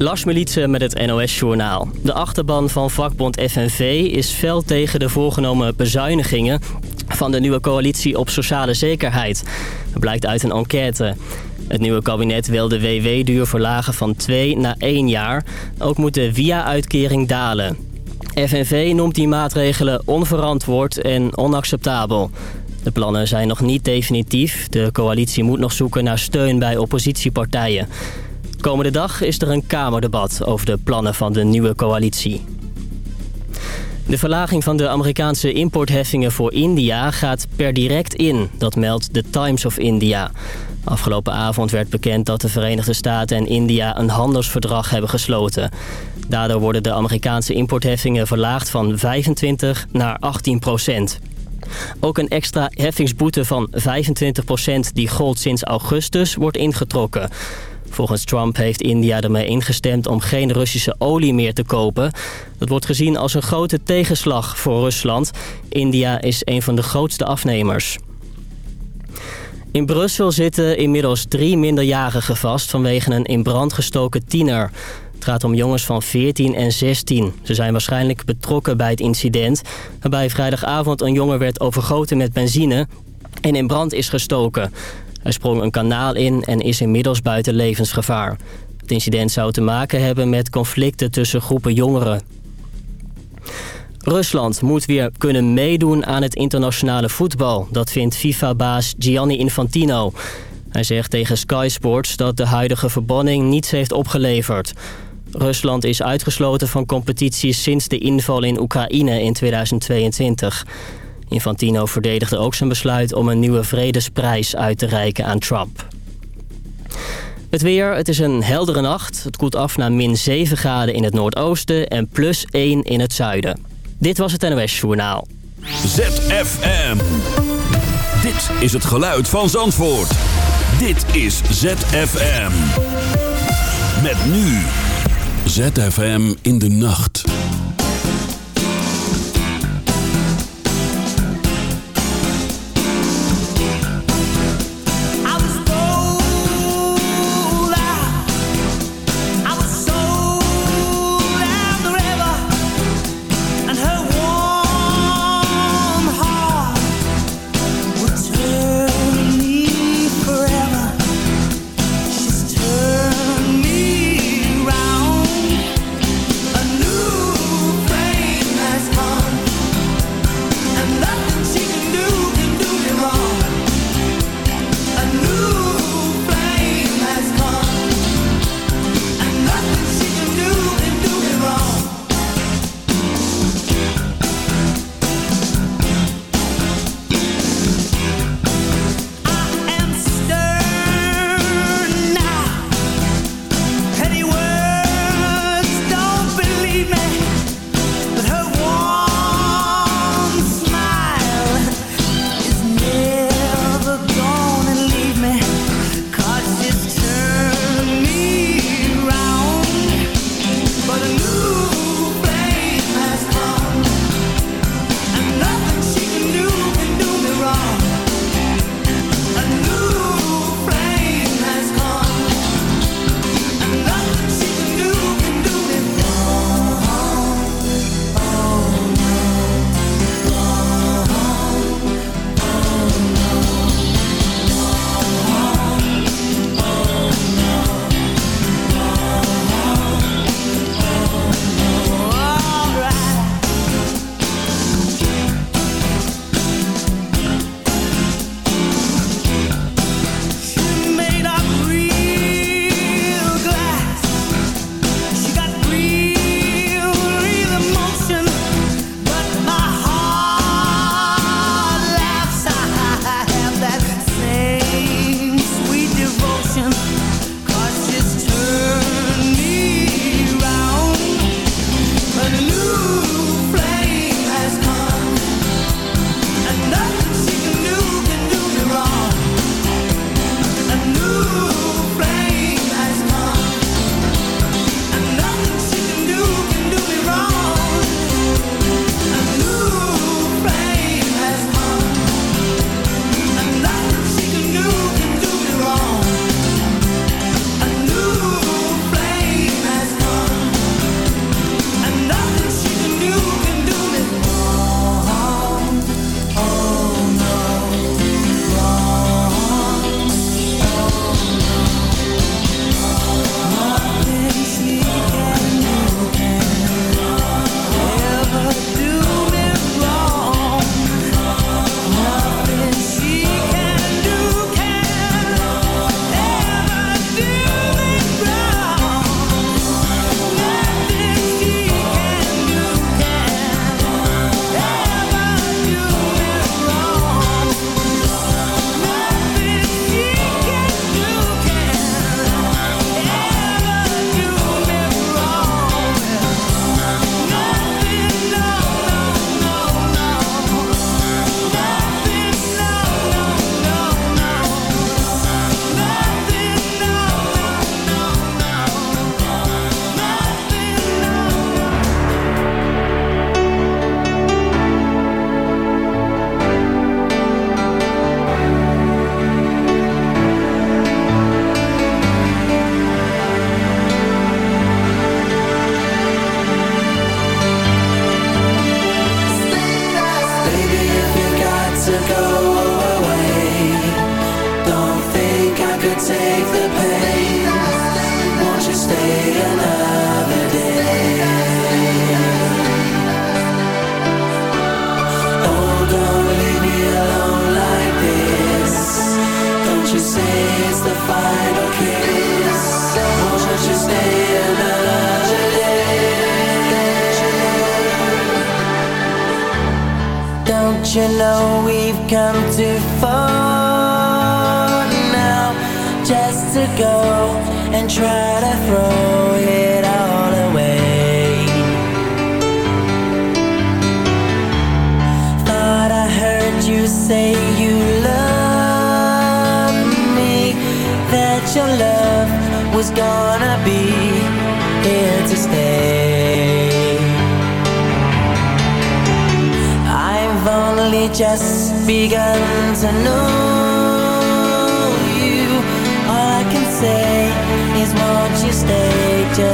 Lars Militsen met het NOS-journaal. De achterban van vakbond FNV is fel tegen de voorgenomen bezuinigingen... van de nieuwe coalitie op sociale zekerheid. Dat blijkt uit een enquête. Het nieuwe kabinet wil de WW-duur verlagen van 2 naar 1 jaar. Ook moet de via-uitkering dalen. FNV noemt die maatregelen onverantwoord en onacceptabel. De plannen zijn nog niet definitief. De coalitie moet nog zoeken naar steun bij oppositiepartijen. Komende dag is er een Kamerdebat over de plannen van de nieuwe coalitie. De verlaging van de Amerikaanse importheffingen voor India gaat per direct in. Dat meldt The Times of India. Afgelopen avond werd bekend dat de Verenigde Staten en India een handelsverdrag hebben gesloten. Daardoor worden de Amerikaanse importheffingen verlaagd van 25 naar 18 procent. Ook een extra heffingsboete van 25 procent die gold sinds augustus wordt ingetrokken. Volgens Trump heeft India ermee ingestemd om geen Russische olie meer te kopen. Dat wordt gezien als een grote tegenslag voor Rusland. India is een van de grootste afnemers. In Brussel zitten inmiddels drie minderjarigen vast vanwege een in brand gestoken tiener. Het gaat om jongens van 14 en 16. Ze zijn waarschijnlijk betrokken bij het incident... waarbij vrijdagavond een jongen werd overgoten met benzine en in brand is gestoken. Hij sprong een kanaal in en is inmiddels buiten levensgevaar. Het incident zou te maken hebben met conflicten tussen groepen jongeren. Rusland moet weer kunnen meedoen aan het internationale voetbal. Dat vindt FIFA-baas Gianni Infantino. Hij zegt tegen Sky Sports dat de huidige verbanning niets heeft opgeleverd. Rusland is uitgesloten van competities sinds de inval in Oekraïne in 2022. Infantino verdedigde ook zijn besluit om een nieuwe vredesprijs uit te reiken aan Trump. Het weer, het is een heldere nacht. Het koelt af naar min 7 graden in het noordoosten en plus 1 in het zuiden. Dit was het NOS Journaal. ZFM. Dit is het geluid van Zandvoort. Dit is ZFM. Met nu. ZFM in de nacht.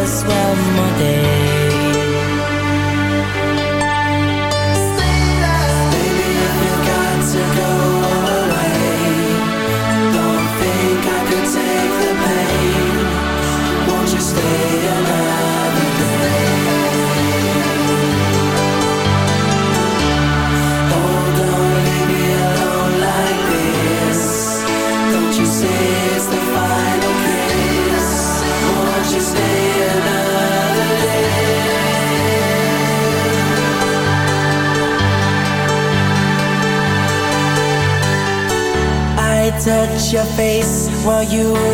One more day? While you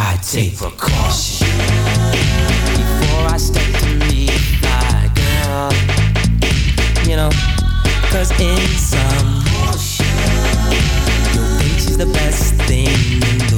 I take precaution before I step to meet my girl. You know, cause in some, you think she's the best thing in the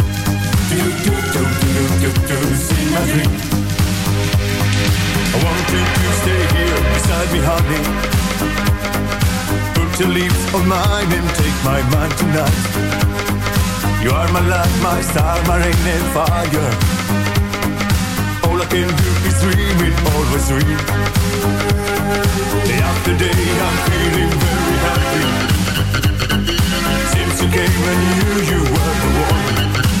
Do, do, do, do, do, do, do, see my dream. I to stay here beside me, honey. Put your lips on mine and take my mind tonight. You are my light, my star, my rain and fire. All I can do is dream it, always dream. Day after day, I'm feeling very happy. Since you came, I knew you were the one.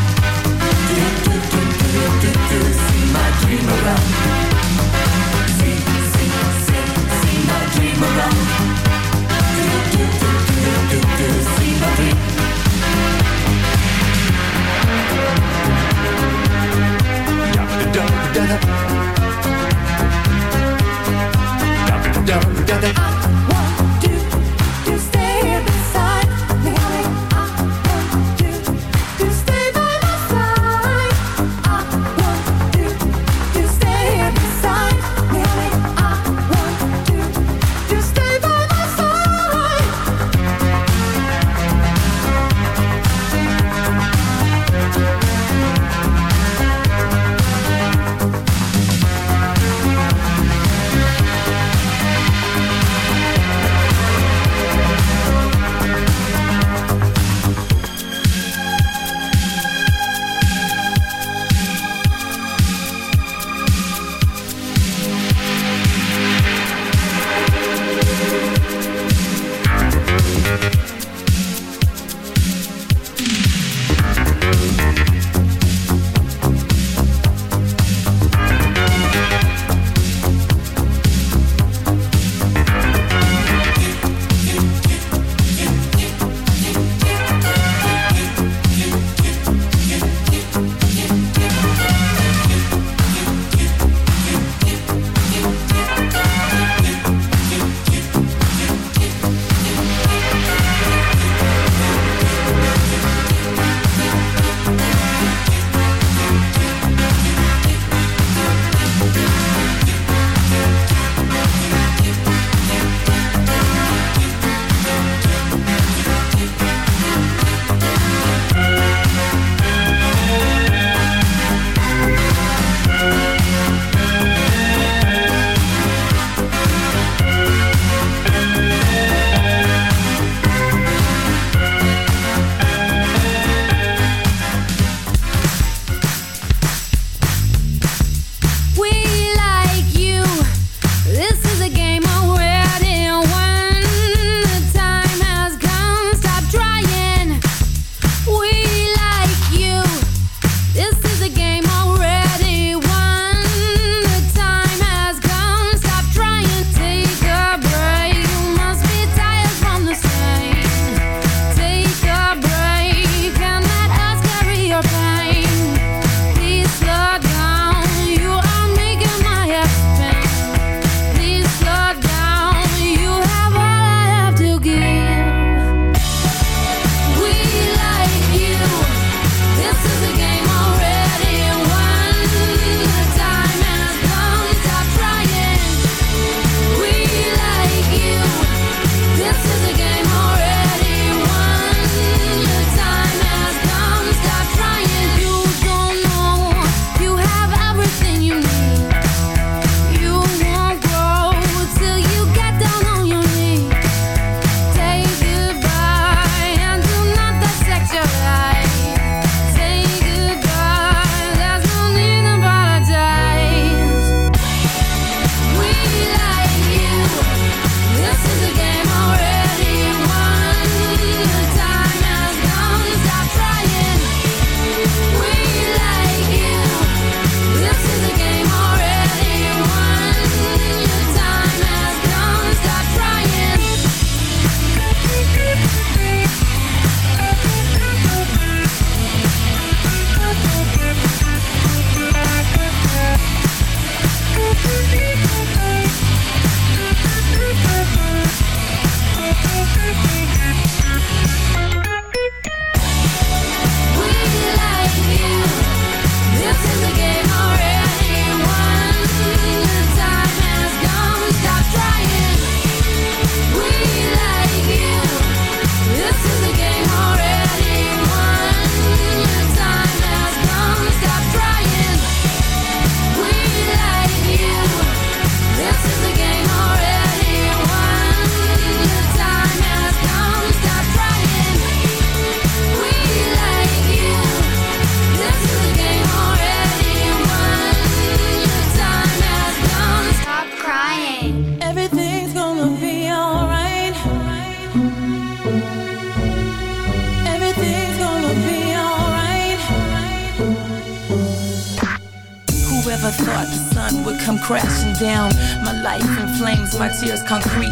da da da